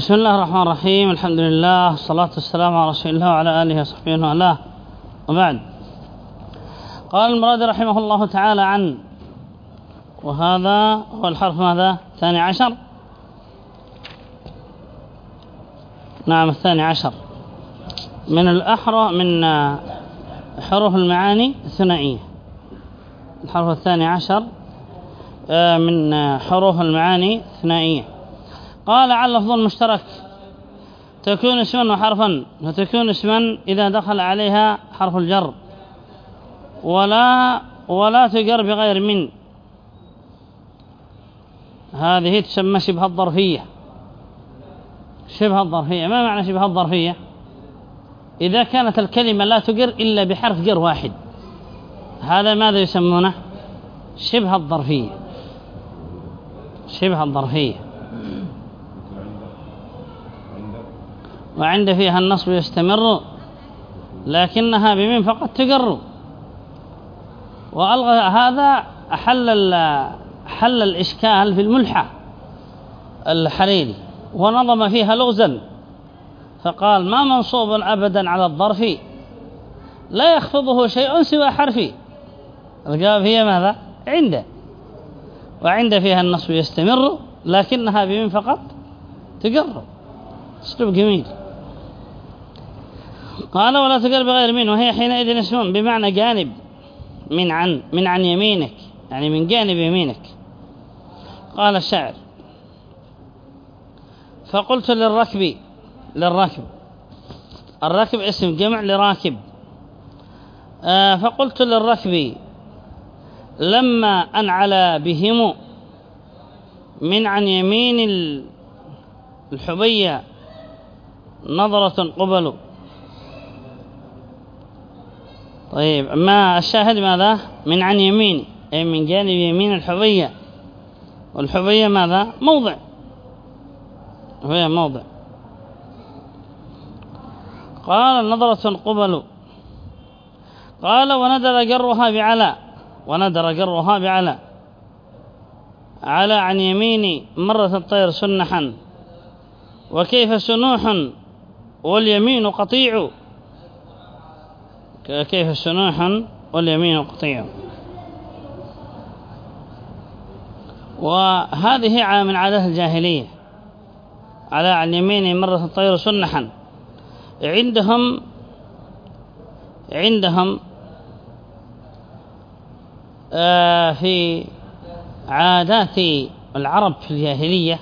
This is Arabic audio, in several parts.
بسم الله الرحمن الرحيم الحمد لله والصلاة والسلام على رسول الله وعلى آله وصحبه وعلاه وبعد قال المراد رحمه الله تعالى عن وهذا هو الحرف ماذا ثاني عشر نعم الثاني عشر من الأحرى من حروف المعاني الثنائية الحرف الثاني عشر من حروف المعاني الثنائية قال على لفظ مشترك. تكون اسما وحرفا وتكون اسما إذا دخل عليها حرف الجر. ولا ولا تجر بغير من. هذه تسمى شبه الظرفية. شبه الظرفية. ما معنى شبه الظرفية؟ إذا كانت الكلمة لا تجر إلا بحرف جر واحد. هذا ماذا يسمونه؟ شبه الظرفية. شبه الظرفية. وعند فيها النصب يستمر لكنها بمن فقط تقر. وألغى هذا حل حل الإشكال في الملحة الحريري ونظم فيها لغزا. فقال ما منصوب أبدا على الظرف لا يخفضه شيء سوى حرفي الجواب هي ماذا؟ عنده وعند فيها النصب يستمر لكنها بمن فقط تقر. أسلوب جميل. قال ولا تقر بغير من وهي حينئذ اسم بمعنى جانب من عن من عن يمينك يعني من جانب يمينك. قال الشاعر فقلت للركب للركب. الركب اسم جمع لراكب. آه فقلت للركب لما أنعلى بهم من عن يمين الحبية نظرة قبل طيب ما الشاهد ماذا؟ من عن يمين أي من جانب يمين الحبية والحبية ماذا؟ موضع. هي موضع. قال نظرة قبل قال وندر جرها بعلى وندر جرها بعلى على عن يمين مرة الطير سنحا. وكيف سنوح؟ واليمين قطيع. كيف سنوح واليمين قطيع. وهذه من عادات الجاهلية. على عن يمين مرة الطير سنحا. عندهم عندهم آه، في عادات العرب في الجاهلية.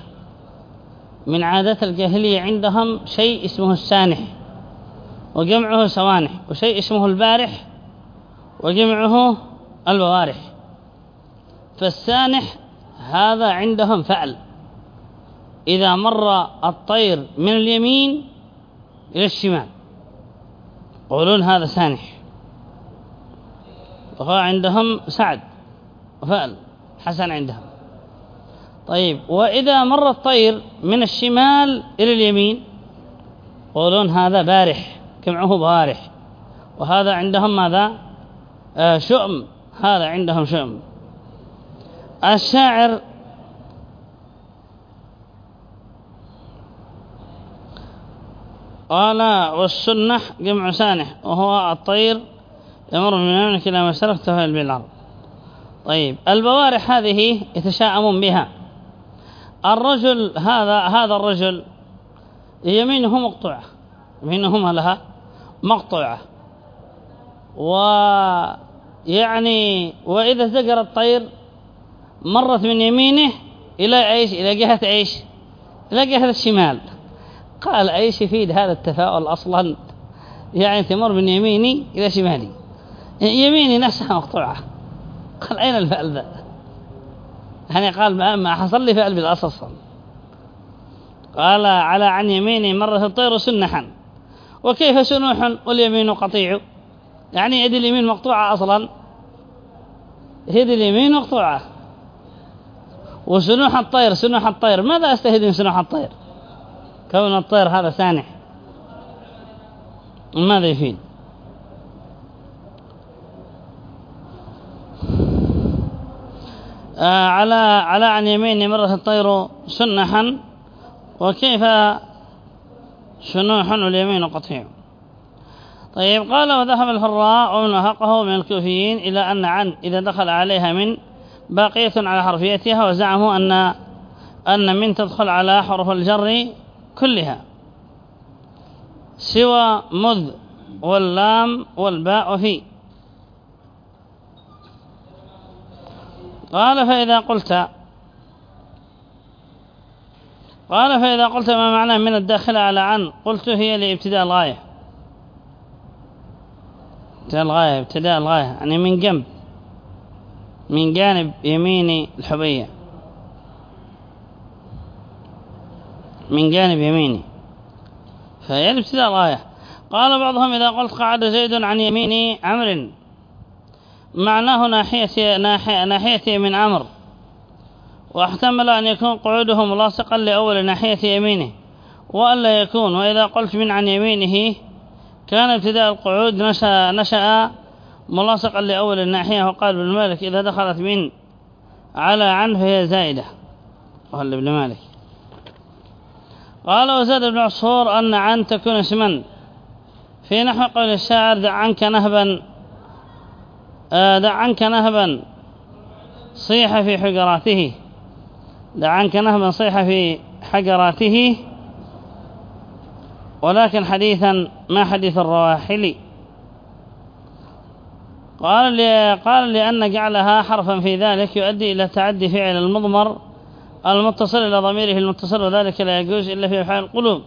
من عادات الجاهلية عندهم شيء اسمه السانح. وجمعه سوانح وشيء اسمه البارح وجمعه البوارح. فالسانح هذا عندهم فعل. إذا مر الطير من اليمين إلى الشمال يقولون هذا سانح. وهو عندهم سعد وفأل حسن عندهم. طيب وإذا مر الطير من الشمال إلى اليمين يقولون هذا بارح. جمعه بارح وهذا عندهم ماذا؟ آه شؤم. هذا عندهم شؤم. الشاعر قال والسنح جمع سانح وهو الطير يمر من يمنك إلى ما سلك تفعل بالأرض طيب البوارح هذه يتشاءمون بها. الرجل هذا هذا الرجل يمينه مقطوعة يمينهما لها مقطوعة. ويعني وإذا زقر الطير مرت من يمينه إلى إيش إلى جهة إيش إلى جهة الشمال. قال أيش يفيد هذا التفاؤل أصلا. يعني تمر من يميني إلى شمالي. يميني نفسها مقطوعة. قال أين الفعل ذا؟ يعني قال ما حصل لي فعل بالأصل. قال على عن يميني مرة الطير سنحا. وكيف سنوح واليمين قطيع؟ يعني يد اليمين مقطوعة أصلا. يد اليمين مقطوعة. وسنوح الطير سنوح الطير. ماذا استهد من سنوح الطير؟ كون الطير هذا سانح. ماذا يفيد؟ آه على على عن يميني مرة الطير سنحا. وكيف شنوح واليمين قطيع طيب قال وذهب الفراء ومن وهقه من الكوفيين إلى أن عن إذا دخل عليها من باقية على حرفيتها وزعموا أن أن من تدخل على حرف الجر كلها سوى مذ واللام والباء في قال فإذا قلت قال فإذا قلت ما معنى من الداخل على عن قلت هي لابتداء الغاية. ابتداء الغاية ابتداء الغاية. يعني من جنب. من جانب يميني الحبية. من جانب يميني. فهي ابتداء الغاية. قال بعضهم إذا قلت قعد زيد عن يمين عمر معناه ناحية, ناحية, ناحية من عمر واحتمل أن يكون قعوده ملاصقا لأول ناحية يمينه وألا يكون. وإذا قلت من عن يمينه كان ابتداء القعود نشأ, نشأ ملاصقا لأول الناحية وقال ابن مالك إذا دخلت من على عن فهي زائدة. وهل ابن مالك؟ قال وزاد ابن عصفور أن عن تكون اسما. في نحو قول الشاعر دع عنك نهبا. آه، دع عنك نهبا. صيح في حجراته. دع عنك نهبا صيح في حجراته ولكن حديثا ما حديث الرواحل. قال لي قال لأن جعلها حرفا في ذلك يؤدي إلى تعدي فعل المضمر المتصل إلى ضميره المتصل وذلك لا يجوز إلا في أفعال القلوب.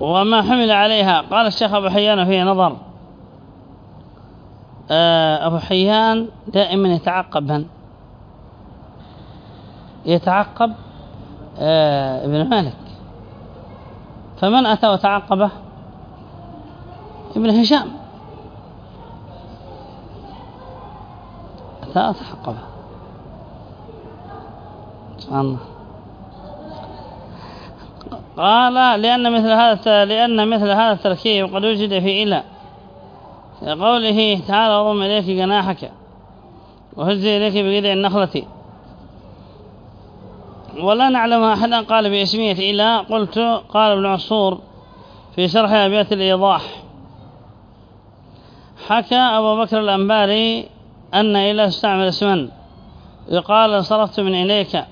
وما حمل عليها. قال الشيخ أبو حيان فيه نظر. أبو حيان دائما يتعقب من يتعقب آه، ابن مالك. فمن أتى وتعقبه؟ ابن هشام. أتى وتعقبه. سبحان الله. قال لأن مثل هذا لأن مثل هذا التركيب قد وجد في إلى قوله تعالى ضم إليك جناحك وهز إليك بجذع النخلة ولا نعلم أحدا قال باسمية إلى قلت قال ابن عصور في شرح أبيات الإيضاح. حكى أبو بكر الأنباري أن إلى استعمل اسما. يقال انصرفت من إليك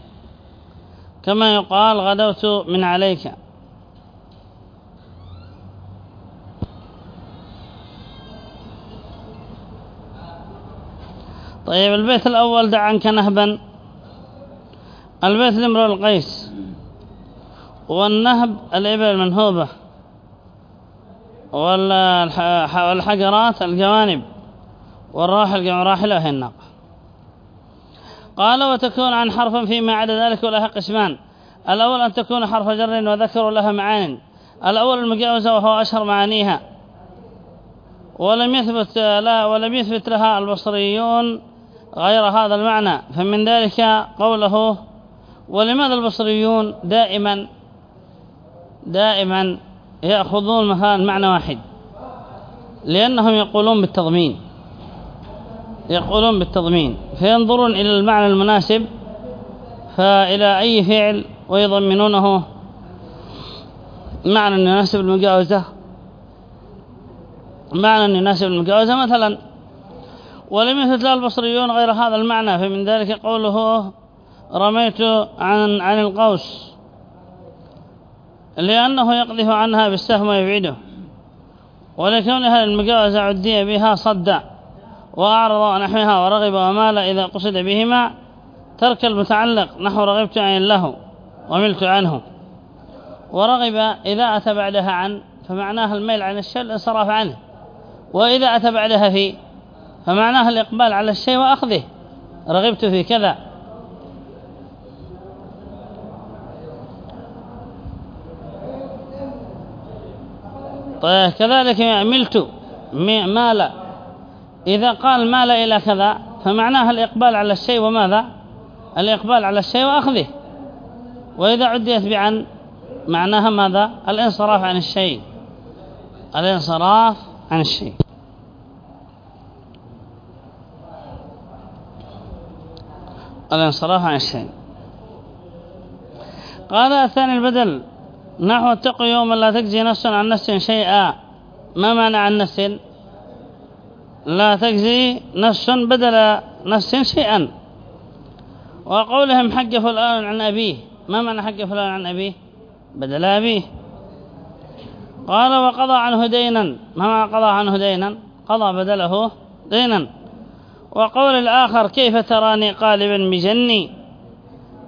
كما يقال غدوت من عليك. طيب البيت الأول دع عنك نهبا. البيت الامرؤ القيس. والنهب الإبل المنهوبة. والحجرات الجوانب. والراحل هي الناقة قال وتكون عن حرف فيما عدا ذلك ولها قسمان. الأول أن تكون حرف جر وذكر لها معان. الأول المجاوزة وهو أشهر معانيها. ولم يثبت لا ولم يثبت لها البصريون غير هذا المعنى فمن ذلك قوله ولماذا البصريون دائما دائما يأخذون مثلا معنى واحد؟ لأنهم يقولون بالتضمين يقولون بالتضمين فينظرون إلى المعنى المناسب فإلى أي فعل ويضمنونه معنى يناسب المجاوزة. معنى يناسب المجاوزة مثلا ولم يثبت البصريون غير هذا المعنى فمن ذلك قوله رميت عن عن القوس لأنه يقذف عنها بالسهم ويبعده ولكونها المجاوزة عدي بها صد وأعرض نحوها ورغب ومال إذا قصد بهما ترك المتعلق نحو رغبت عن له وملت عنه ورغب إذا أتى بعدها عن فمعناها الميل عن الشيء الانصراف عنه وإذا أتى بعدها في فمعناها الإقبال على الشيء وأخذه. رغبت في كذا. طيب كذلك ملت مال. إذا قال مال إلى كذا فمعناها الإقبال على الشيء وماذا؟ الإقبال على الشيء وأخذه. وإذا عديت بعن معناها ماذا؟ الانصراف عن الشيء. الانصراف عن الشيء. الانصراف عن الشيء قال الثاني البدل نحو اتقوا يوما لا تجزي نفس عن نفس شيئا. ما معنى عن نفس؟ لا تجزي نفس بدل نفس شيئا. وقولهم حق فلان عن أبيه. ما معنى حق فلان عن أبيه؟ بدل أبيه. قال وقضى عنه دينا. ما معنى قضى عنه دينا؟ قضى بدله دينا. وقول الآخر كيف تراني قالبا بجني؟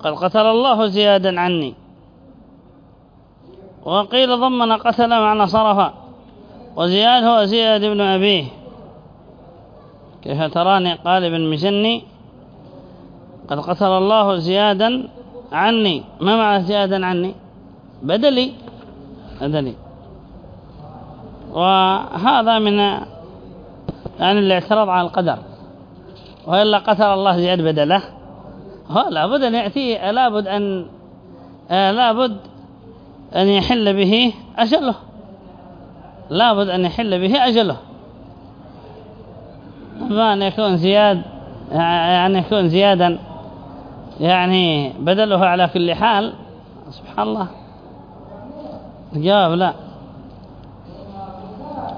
قد قتل الله زيادا عني. وقيل ضمن قتل معنى صرف وزياد هو زياد بن أبيه. كيف تراني قالبا بجني؟ قد قتل الله زيادا عني. ما معنى زيادا عني؟ بدلي بدلي. وهذا من يعني الاعتراض على القدر. وإلا قتل الله زياد بدله. هو لابد أن يأتي لابد أن لابد أن يحل به أجله. لابد أن يحل به أجله. ما أن يكون زياد يعني يكون زيادا يعني بدله على كل حال سبحان الله. الجواب لا.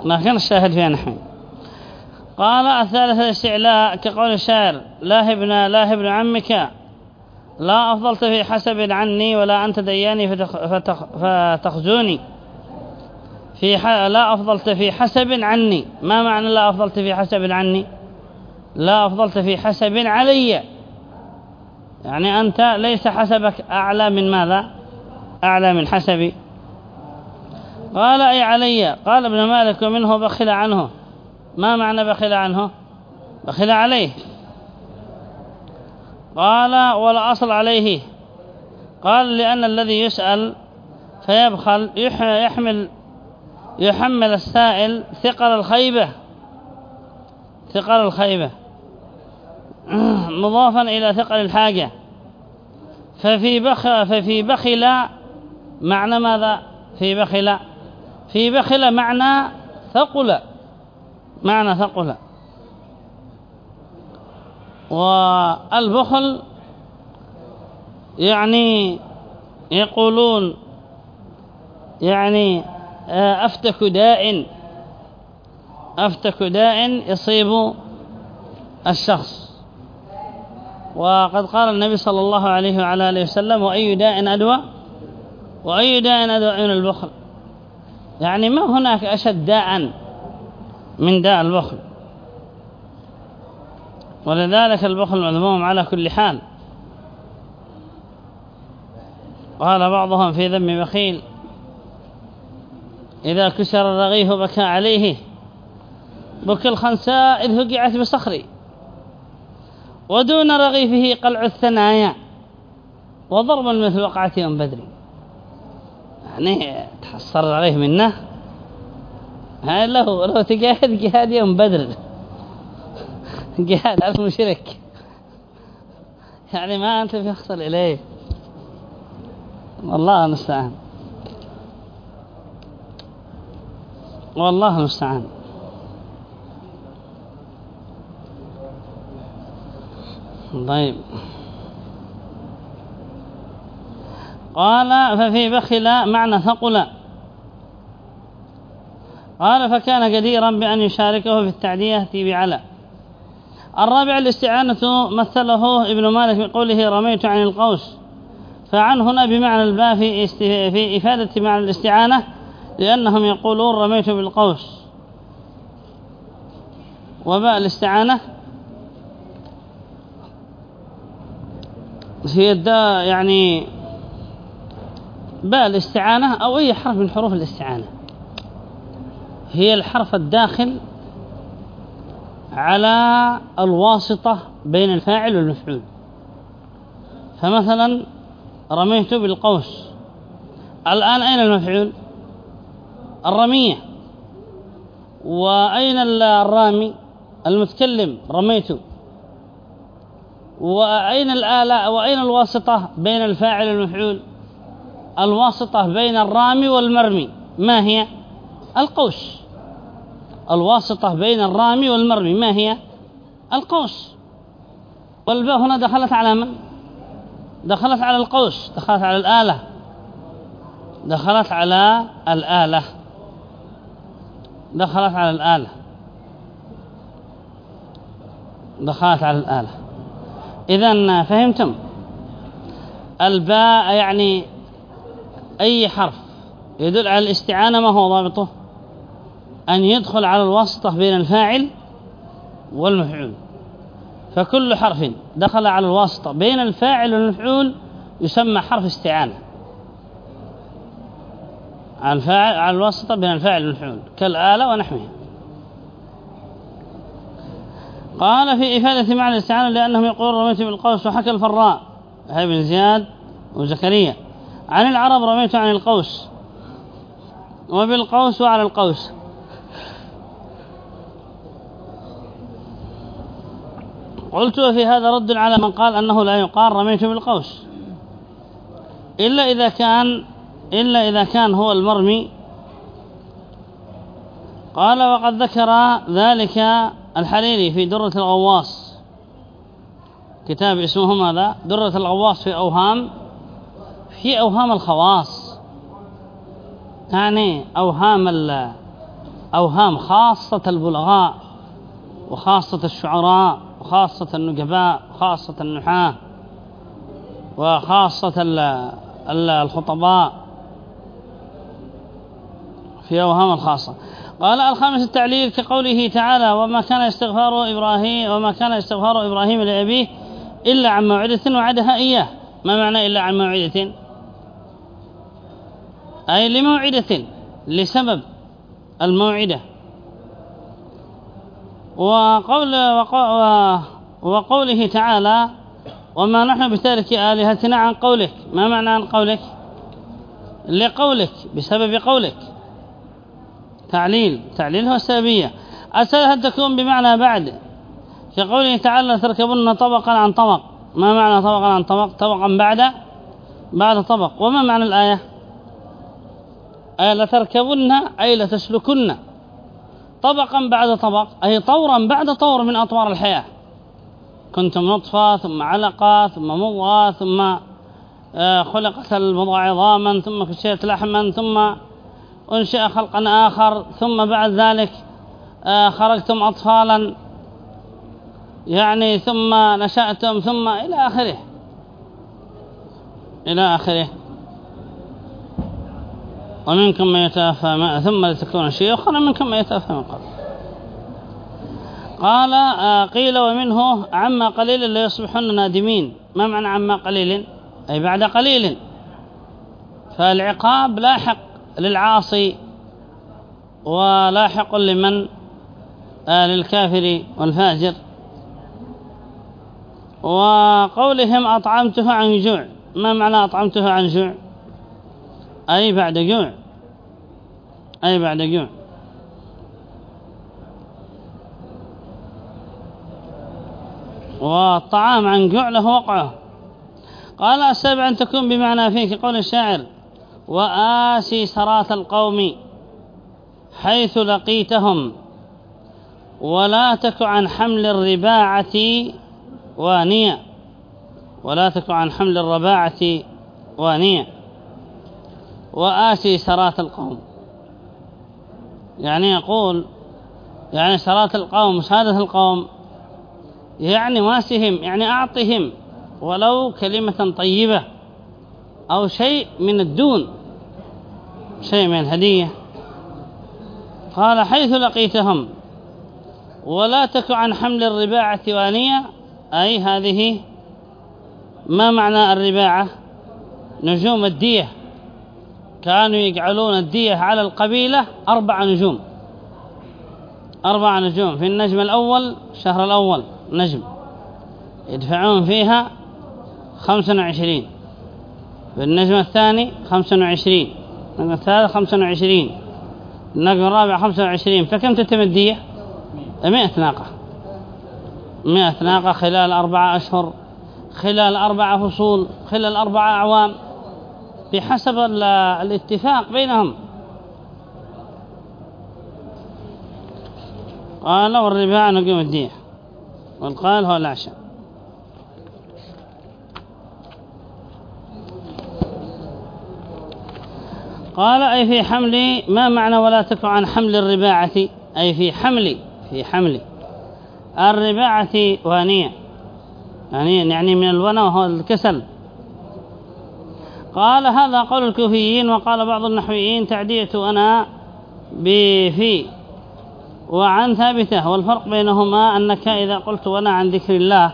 لكن الشاهد فيها نحن. قال الثالث الاستعلاء كقول الشاعر لا ابن لا ابن عمك لا أفضلت في حسب عني ولا أنت دياني فتخ فتخ فتخزوني. في لا أفضلت في حسب عني. ما معنى لا أفضلت في حسب عني؟ لا أفضلت في حسب علي. يعني أنت ليس حسبك أعلى من ماذا؟ أعلى من حسبي. قال أي علي؟ قال ابن مالك ومنه بخل عنه. ما معنى بخل عنه؟ بخل عليه. قال ولا أصل عليه. قال لأن الذي يسأل فيبخل يحمل يحمل السائل ثقل الخيبة. ثقل الخيبة. مضافا إلى ثقل الحاجة. ففي بخ ففي بخل معنى ماذا؟ في بخل في بخل معنى ثقل. معنى ثقل والبخل يعني يقولون يعني آه، أفتك داء أفتك داء يصيب الشخص. وقد قال النبي صلى الله عليه وعلى آله وسلم وأي داء أدوى؟ وأي داء أدوى من البخل؟ يعني ما هناك أشد داء. من داء البخل. ولذلك البخل مذموم على كل حال. قال بعضهم في ذم بخيل. إذا كسر الرغيف بكى عليه. بكى الخنساء إذ هقعت بصخري. ودون رغيفه قلع الثنايا. وضرب مثل وقعة يوم بدري يعني تحصر عليه منه. هاي له لو تجاهد جهاد يوم بدر. جهاد على المشرك يعني ما أنت يحصل إليه. والله المستعان. والله المستعان. طيب. قال ففي بخل معنى ثقل. قال فكان جديرا بأن يشاركه في التعدية بعلى الرابع الاستعانة مثله ابن مالك بقوله رميت عن القوس. فعن هنا بمعنى الباء في, في إفادة معنى الاستعانة لأنهم يقولون رميت بالقوس. وباء الاستعانة هي الداء يعني باء الاستعانة أو أي حرف من حروف الاستعانة. هي الحرف الداخل على الواسطة بين الفاعل والمفعول. فمثلا رميت بالقوس. الآن أين المفعول؟ الرمية. وأين الرامي؟ المتكلم رميت. وأين الآلة؟ وأين الواسطة بين الفاعل والمفعول؟ الواسطة بين الرامي والمرمي. ما هي؟ القوس. الواسطة بين الرامي والمرمي ما هي؟ القوس. والباء هنا دخلت على من؟ دخلت على القوس. دخلت على الآلة. دخلت على الآلة. دخلت على الآلة. دخلت على الآلة. إذا فهمتم؟ الباء يعني أي حرف يدل على الاستعانة. ما هو ضابطه؟ أن يدخل على الواسطة بين الفاعل والمفعول. فكل حرف دخل على الواسطة بين الفاعل والمفعول يسمى حرف استعانة. على الفاعل على الواسطة بين الفاعل والمفعول كالآلة ونحوها. قال في إفادة معنى الاستعانة لأنهم يقولون رميت بالقوس وحكى الفراء. هاي بن زياد وزكريا. عن العرب رميت عن القوس وبالقوس وعلى القوس. قلت وفي هذا رد على من قال أنه لا يقال رميت بالقوس. إلا إذا كان إلا إذا كان هو المرمي. قال وقد ذكر ذلك الحريري في درة الغواص. كتاب اسمه ماذا؟ درة الغواص في أوهام في أوهام الخواص. يعني أوهام أوهام خاصة البلغاء وخاصة الشعراء. وخاصة النجباء وخاصة النحاة وخاصة الخطباء في أوهام الخاصة. قال الخامس التعليل كقوله تعالى وما كان استغفار إبراهيم وما كان استغفار إبراهيم لأبيه إلا عن موعدة وعدها إياه. ما معنى إلا عن موعدة؟ أي لموعدة لسبب الموعدة. وقول وقوله تعالى وما نحن بتارك آلهتنا عن قولك. ما معنى عن قولك؟ لقولك بسبب قولك. تعليل تعليل هو السببية. أسأل هل تكون بمعنى بعد؟ كقوله تعالى تركبن طبقا عن طبق. ما معنى طبقا عن طبق؟ طبقا بعد بعد طبق. وما معنى الآية؟ أي لتركبن أي لتسلكن طبقا بعد طبق أي طورا بعد طور من أطوار الحياة. كنتم نطفة ثم علقة ثم مضغة ثم آه، خلقت المضغة عظاما ثم كشيت لحما ثم أنشئ خلقا آخر ثم بعد ذلك آه، خرجتم أطفالا يعني ثم نشأتم ثم إلى آخره. إلى آخره. ومنكم من يتوفى ثم لتكون شيوخا ومنكم من يتوفى من قبل قال آه، قيل ومنه عما قليل ليصبحن نادمين. ما معنى عما قليل؟ أي بعد قليل. فالعقاب لاحق للعاصي ولاحق لمن؟ آه للكافر والفاجر. وقولهم أطعمته عن جوع. ما معنى أطعمته عن جوع؟ أي بعد جوع؟ أي بعد جوع؟ والطعام عن جوع له وقعة. قال السابع أن تكون بمعنى فيه كقول الشاعر وآسي سرات القوم حيث لقيتهم ولا تك عن حمل الرباعة وانية. ولا تك عن حمل الرباعة وانية. وآسي سرات القوم. يعني يقول يعني سرات القوم سادة القوم يعني واسهم يعني أعطهم ولو كلمة طيبة أو شيء من الدون شيء من الهدية قال حيث لقيتهم ولا تك عن حمل الرباعة وانية أي هذه ما معنى الرباعة نجوم الدية. كانوا يجعلون الدية على القبيلة أربع نجوم. أربع نجوم في النجم الأول الشهر الأول نجم. يدفعون فيها خمسة وعشرين. في النجم الثاني خمسة وعشرين. النجم الثالث خمسة وعشرين. النجم الرابع خمسة وعشرين. فكم تتم الدية؟ مئة ناقة. مئة ناقة خلال أربعة أشهر خلال أربعة فصول خلال أربعة أعوام. بحسب الاتفاق بينهم. قال والرباع نقيم الدية والقال هو العشاء. قال أي في حملي ما معنى ولا تك عن حمل الرباعة؟ أي في حملي في حملي. الرباعة وانية يعني من الونا وهو الكسل. قال هذا قول الكوفيين وقال بعض النحويين تعديت أنا بفي وعن ثابتة والفرق بينهما أنك إذا قلت وأنا عن ذكر الله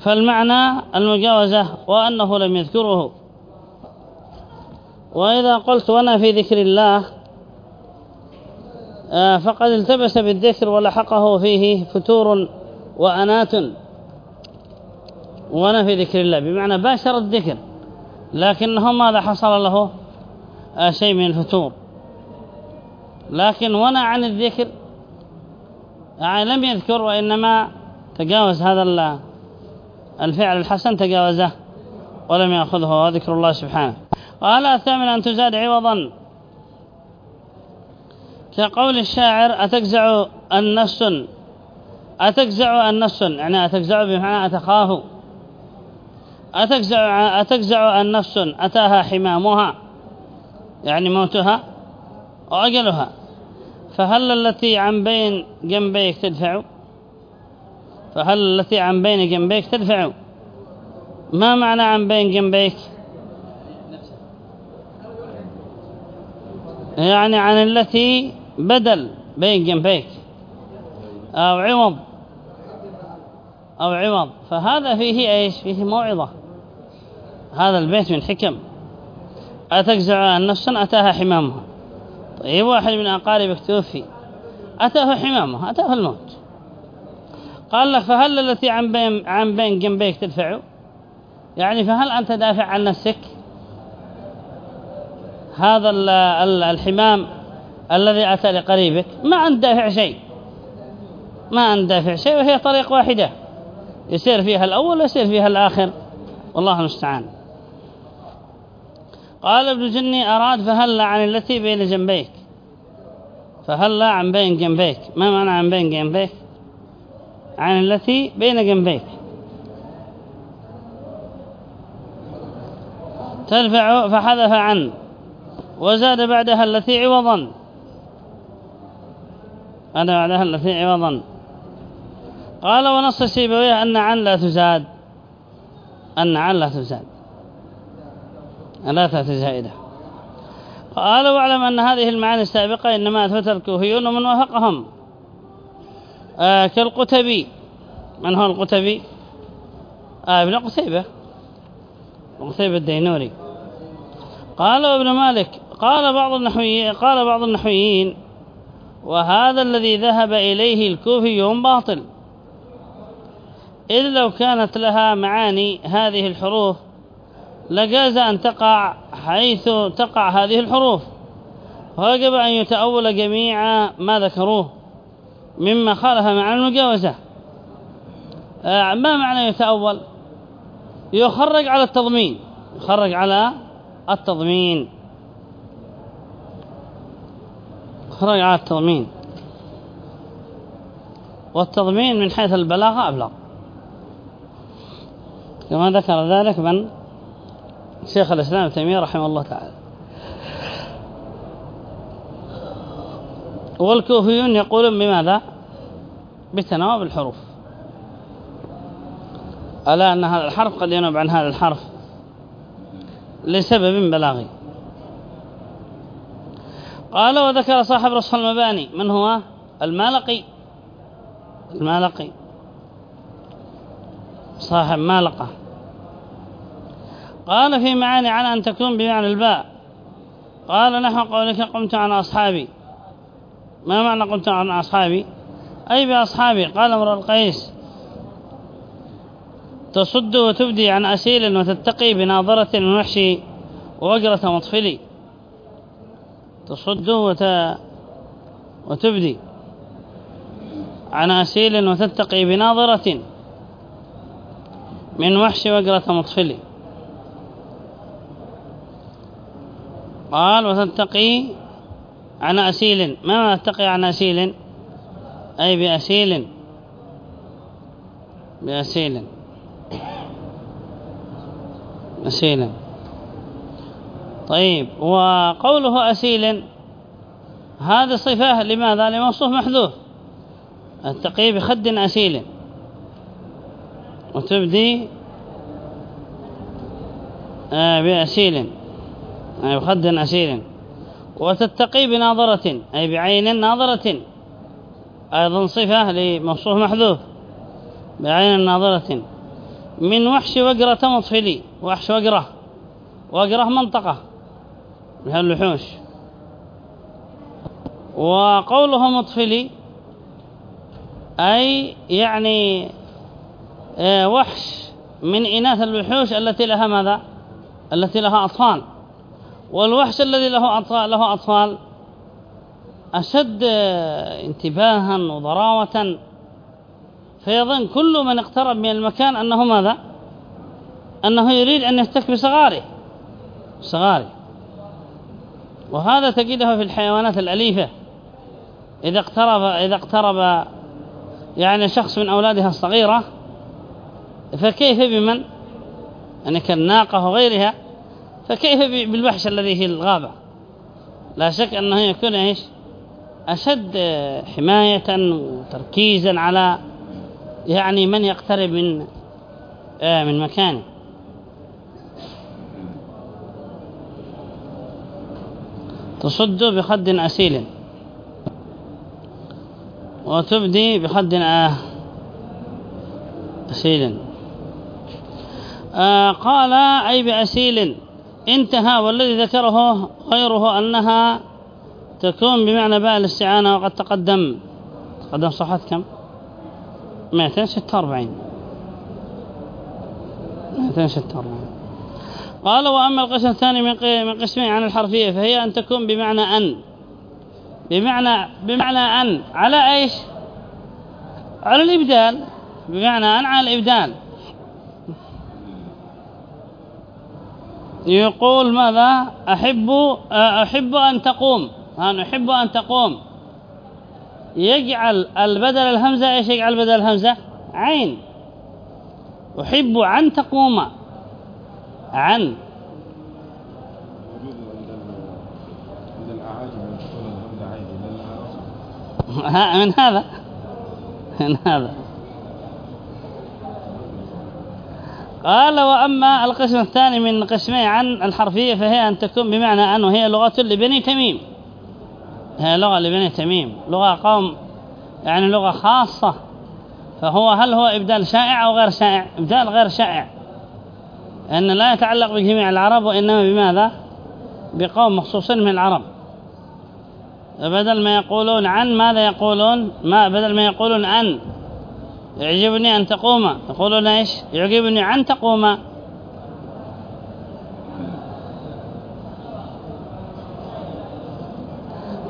فالمعنى المجاوزة وأنه لم يذكره. وإذا قلت وأنا في ذكر الله آه، فقد التبس بالذكر ولحقه فيه فتور وأنات. وأنا في ذكر الله بمعنى باشر الذكر. لكنه ماذا حصل له؟ آه، شيء من الفتور. لكن ونأ عن الذكر يعني لم يذكر وإنما تجاوز هذا الفعل الحسن تجاوزه ولم يأخذه ذكر الله سبحانه. قال الثامن أن تزاد عوضا. كقول الشاعر أتجزع النفس؟ أتجزع النفس؟ يعني أتجزع بمعنى أتخاف. أتجزع, أتجزع النفس أتاها حمامها يعني موتها وأجلها. فهل التي عن بين جنبيك تدفع؟ فهل التي عن بين جنبيك تدفع؟ ما معنى عن بين جنبيك؟ يعني عن التي بدل بين جنبيك أو عوض أو عوض. فهذا فيه إيش؟ فيه موعظة. هذا البيت من حكم. أتجزع النفس أتاها حمامها. طيب واحد من أقاربك توفي. أتاه حمامه أتاه الموت. قال لك فهل التي عن بين, عن بين جنبيك تدفع؟ يعني فهل أنت دافع عن نفسك؟ هذا الحمام الذي أتى لقريبك. ما أنت دافع شيء. ما أنت دافع شيء وهي طريق واحدة. يسير فيها الأول ويسير فيها الآخر. والله المستعان. قال ابن جني أراد فهلا عن التي بين جنبيك. فهلا عن بين جنبيك. ما معنى عن بين جنبيك؟ عن التي بين جنبيك. ترفع فحذف عن وزاد بعدها التي عوضا. أنا بعدها التي عوضا. قال ونص السيبويه أن عن لا تزاد. أن عن لا تزاد. لا تأتي زائدة. قال واعلم أن هذه المعاني السابقة إنما أثبت الكوفيون ومن وافقهم. آه كالقتبي. من هو القتبي؟ آه ابن قتيبة. قتيبة الدينوري. قال ابن مالك قال بعض النحويين قال بعض النحويين وهذا الذي ذهب إليه الكوفيون باطل. إذ لو كانت لها معاني هذه الحروف لجاز أن تقع حيث تقع هذه الحروف. ويجب أن يتأول جميع ما ذكروه مما خالف معنى المجاوزة. آه، ما معنى يتأول؟ يخرج على التضمين. يخرج على التضمين. يخرج على التضمين. والتضمين من حيث البلاغة أبلغ. كما ذكر ذلك من شيخ الإسلام تيمية رحمه الله تعالى. والكوفيون يقولون بماذا؟ بتناوب الحروف. ألا أن هذا الحرف قد ينوب عن هذا الحرف لسبب بلاغي. قال وذكر صاحب رصح المباني من هو؟ المالقي. المالقي. صاحب مالقة. قال في معاني على أن تكون بمعنى الباء. قال نحو قولك قمت عن أصحابي. ما معنى قمت عن أصحابي؟ أي بأصحابي؟ قال أمر القيس. تصد وتبدي عن أسيل وتتقي بناظرة ونحشي ووجرة مطفلي. تصد وت... وتبدي عن أسيل وتتقي بناظرة من وحش وجرة مطفلي. قال وتتقي عن أسيل. ما تتقي عن أسيل؟ أي بأسيل. بأسيل. أسيل. طيب وقوله أسيل هذه صفة. لماذا؟ لموصوف محذوف. التقي بخد أسيل. وتبدي آه، بأسيل. أي بخد أسيل وتتقي بناظرة أي بعين ناظرة. أيضا صفة لموصوف محذوف بعين ناظرة. من وحش وقرة مطفلي وحش وقرة. وقرة منطقة من اللحوش. وقوله مطفلي أي يعني آه، وحش من إناث الوحوش التي لها ماذا؟ التي لها أطفال. والوحش الذي له أطفال, له أطفال أشد انتباها وضراوة. فيظن كل من اقترب من المكان أنه ماذا؟ أنه يريد أن يفتك بصغاره. صغاره. وهذا تجده في الحيوانات الأليفة. إذا اقترب, إذا اقترب يعني شخص من أولادها الصغيرة فكيف بمن؟ يعني كالناقة وغيرها. فكيف بالوحش الذي في الغابة؟ لا شك أنه يكون إيش؟ أشد حماية وتركيزا على يعني من يقترب من آه من مكانه. تصد بخد أسيل. وتبدي بخد آه أسيل. آه قال أي بأسيل. انتهى والذي ذكره غيره أنها تكون بمعنى باء الاستعانة وقد تقدم. تقدم صحة كم؟ 246 246 قال وأما القسم الثاني من قسمين عن الحرفية فهي أن تكون بمعنى أن. بمعنى بمعنى أن. على إيش؟ على الإبدال. بمعنى أن على الإبدال. يقول ماذا؟ أحب أحب أن تقوم. أنا أحب أن تقوم. يجعل البدل الهمزة إيش يجعل بدل الهمزة؟ عين. أحب أن تقوم. عن. من هذا؟ من هذا. قال وأما القسم الثاني من قسمي عن الحرفية فهي أن تكون بمعنى أن وهي لغة لبني تميم. هي لغة لبني تميم. لغة قوم يعني لغة خاصة. فهو هل هو إبدال شائع أو غير شائع؟ إبدال غير شائع. أن لا يتعلق بجميع العرب وإنما بماذا؟ بقوم مخصوصين من العرب. بدل ما يقولون عن ماذا يقولون؟ ما بدل ما يقولون عن يعجبني أن تقوم. يقولون إيش؟ يعجبني أن تقوم.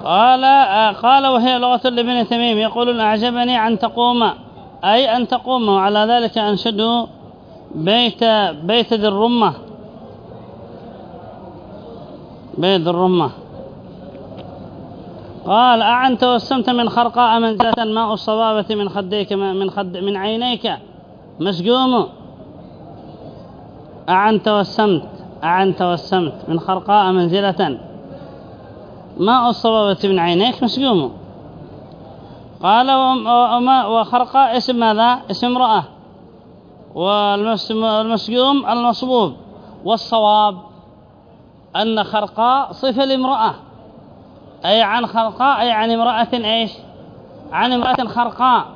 قال قال وهي لغة لابن تميم. يقولون أعجبني أن تقوم. أي أن تقوم. وعلى ذلك أنشدوا بيت بيت ذي الرمة. بيت الرمة. قال أعن توسمت من خرقاء منزلة ماء الصبابة من خديك من خد من عينيك. مسقوم أعن توسمت أعن توسمت من خرقاء منزلة ماء الصبابة من عينيك. مسقوم قال وما وخرقاء اسم ماذا؟ اسم امرأة. والمسقوم المصبوب. والصواب أن خرقاء صفة لامرأة. أي عن خرقاء أي عن امرأة إيش؟ عن امرأة خرقاء.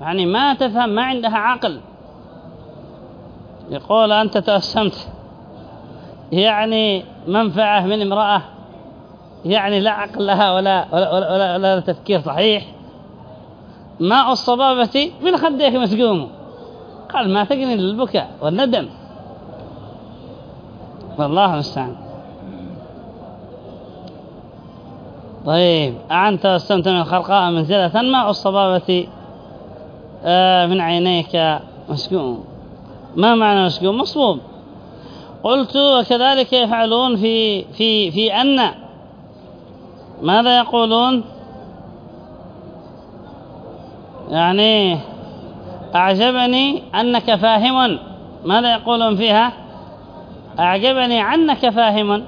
يعني ما تفهم ما عندها عقل. يقول أنت تأسمت. يعني منفعة من امرأة. يعني لا عقل لها ولا, ولا, ولا, ولا, ولا تفكير صحيح. ماء الصبابة من خديك مسقوم قال ما تقني للبكاء والندم. والله المستعان. طيب أعنت واستمت من الخرقاء منزلة ماء الصبابة آه، من عينيك مسكوم ما معنى مسكوم مصبوب. قلت وكذلك يفعلون في في في أن. ماذا يقولون؟ يعني أعجبني أنك فاهم. ماذا يقولون فيها؟ أعجبني عنك فاهم.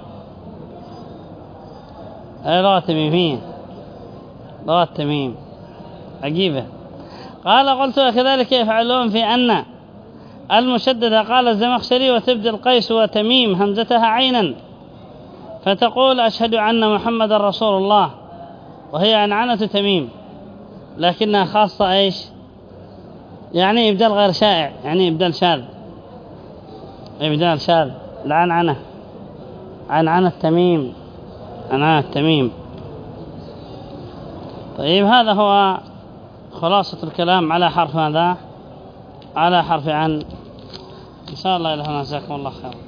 لغة تميمية لغة تميم. عجيبة. قال قلت وكذلك يفعلون في أن المشددة قال الزمخشري وتبدي القيس وتميم همزتها عينا. فتقول أشهد أن محمد رسول الله. وهي عنعنة تميم. لكنها خاصة إيش؟ يعني إبدال غير شائع يعني إبدال شاذ. إبدال شاذ. العنعنة عنعنة تميم. عنعنة تميم. طيب هذا هو خلاصة الكلام على حرف هذا على حرف عن. إن شاء الله إلهنا جزاكم الله خير